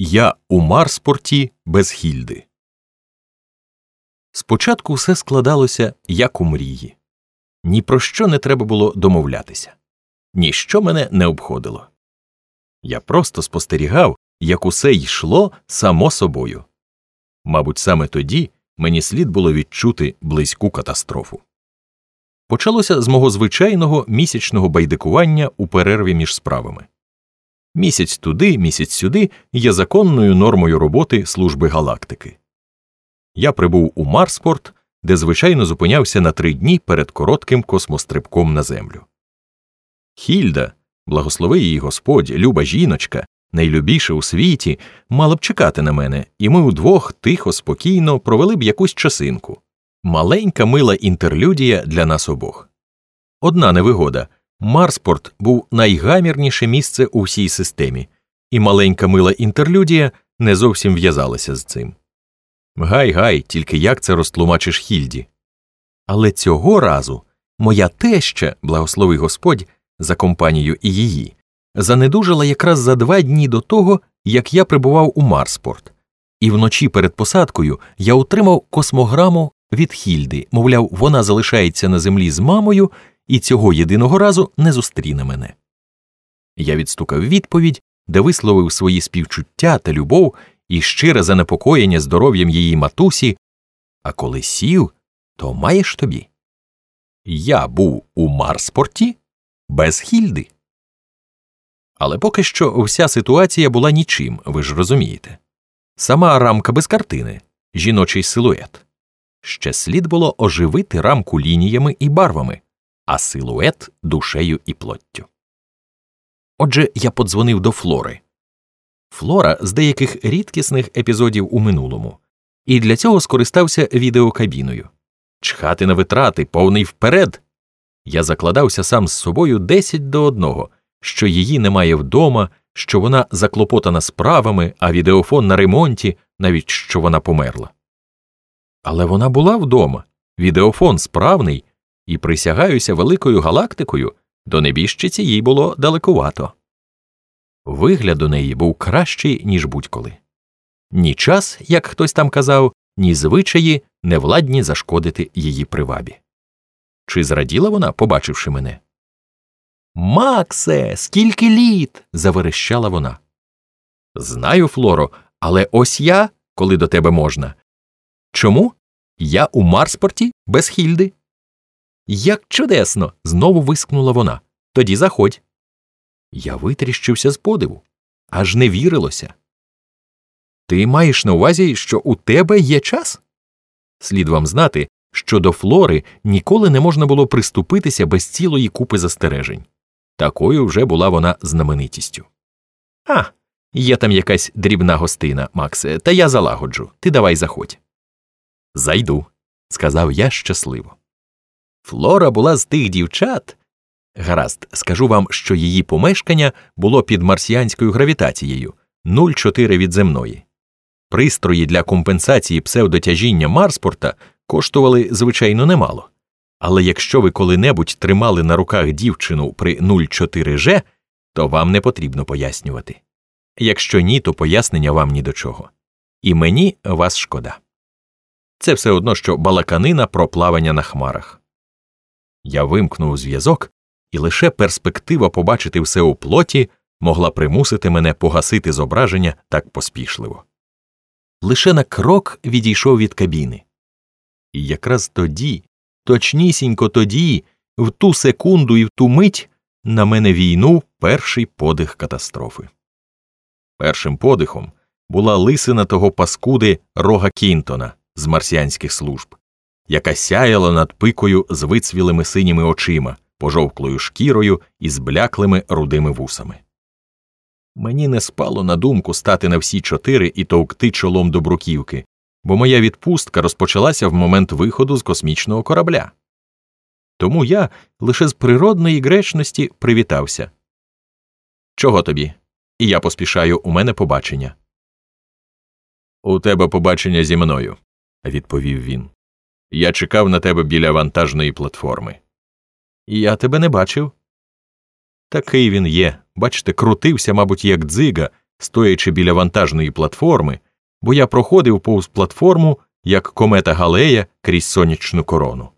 Я у Марспорті без Хільди. Спочатку все складалося як у мрії. Ні про що не треба було домовлятися, ніщо мене не обходило. Я просто спостерігав, як усе йшло само собою. Мабуть, саме тоді мені слід було відчути близьку катастрофу. Почалося з мого звичайного місячного байдикування у перерві між справами. Місяць туди, місяць сюди є законною нормою роботи служби галактики. Я прибув у Марспорт, де звичайно зупинявся на три дні перед коротким космострибком на землю. Хільда, благослови її Господь, люба жіночка, найлюбіша у світі, мала б чекати на мене, і ми удвох тихо, спокійно провели б якусь часинку. Маленька мила інтерлюдія для нас обох. Одна невигода Марспорт був найгамірніше місце у всій системі, і маленька мила інтерлюдія не зовсім в'язалася з цим. Гай гай, тільки як це розтлумачиш Хільді. Але цього разу моя теща, благослови Господь, за компанію і її, занедужила якраз за два дні до того, як я прибував у Марспорт, і вночі перед посадкою я отримав космограму від Хільди, мовляв, вона залишається на землі з мамою і цього єдиного разу не зустріне мене. Я відстукав відповідь, де висловив свої співчуття та любов і щире занепокоєння здоров'ям її матусі, а коли сів, то маєш тобі. Я був у Марспорті без Хільди. Але поки що вся ситуація була нічим, ви ж розумієте. Сама рамка без картини, жіночий силует. Ще слід було оживити рамку лініями і барвами, а силует душею і плоттю. Отже, я подзвонив до Флори. Флора з деяких рідкісних епізодів у минулому, і для цього скористався відеокабіною. Чхати на витрати, повний вперед. Я закладався сам з собою десять до одного, що її немає вдома, що вона заклопотана справами, а відеофон на ремонті, навіть що вона померла. Але вона була вдома, відеофон справний, і присягаюся великою галактикою, до небіжчиці їй було далекувато. Вигляд у неї був кращий, ніж будь-коли. Ні час, як хтось там казав, ні звичаї не владні зашкодити її привабі. Чи зраділа вона, побачивши мене? Максе, скільки літ. заверещала вона. Знаю, Флоро, але ось я, коли до тебе можна. Чому? Я у Марспорті без Хільди. Як чудесно. знову вискнула вона. Тоді заходь. Я витріщився з подиву, аж не вірилося. Ти маєш на увазі, що у тебе є час? Слід вам знати, що до флори ніколи не можна було приступитися без цілої купи застережень. Такою вже була вона знаменитістю. А, є там якась дрібна гостина, Максе, та я залагоджу. Ти давай заходь. Зайду, сказав я щасливо. Флора була з тих дівчат. Гаразд, скажу вам, що її помешкання було під марсіанською гравітацією 0,4 від земної. Пристрої для компенсації псевдотяжіння Марспорта коштували, звичайно, немало. Але якщо ви коли-небудь тримали на руках дівчину при 0,4G, то вам не потрібно пояснювати. Якщо ні, то пояснення вам ні до чого. І мені вас шкода. Це все одно, що балаканина про плавання на хмарах. Я вимкнув зв'язок, і лише перспектива побачити все у плоті могла примусити мене погасити зображення так поспішливо. Лише на крок відійшов від кабіни. І якраз тоді, точнісінько тоді, в ту секунду і в ту мить на мене війнув перший подих катастрофи. Першим подихом була лисина того паскуди рога Кінтона з марсіанських служб, яка сяяла над пикою з вицвілими синіми очима, пожовклою шкірою і збляклими рудими вусами. Мені не спало на думку стати на всі чотири і товкти чолом до бруківки, бо моя відпустка розпочалася в момент виходу з космічного корабля. Тому я лише з природної гречності привітався. Чого тобі? І я поспішаю у мене побачення. У тебе побачення зі мною, відповів він. Я чекав на тебе біля вантажної платформи. Я тебе не бачив. Такий він є. Бачите, крутився, мабуть, як дзига, стоячи біля вантажної платформи, бо я проходив повз платформу, як комета Галея крізь сонячну корону.